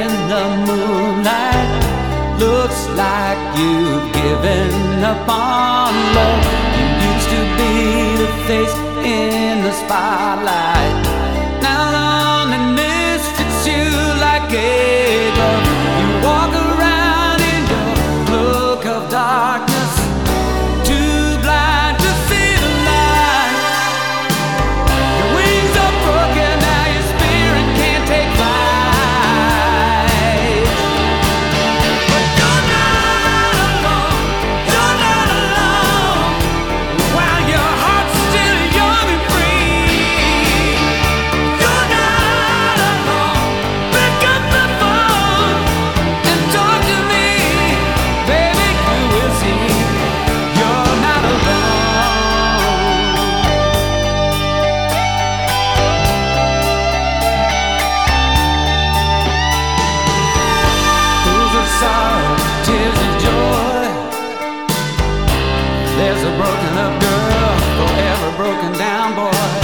in the moonlight. Looks like you've given up on love. You used to be the face in the spotlight. broken down boy.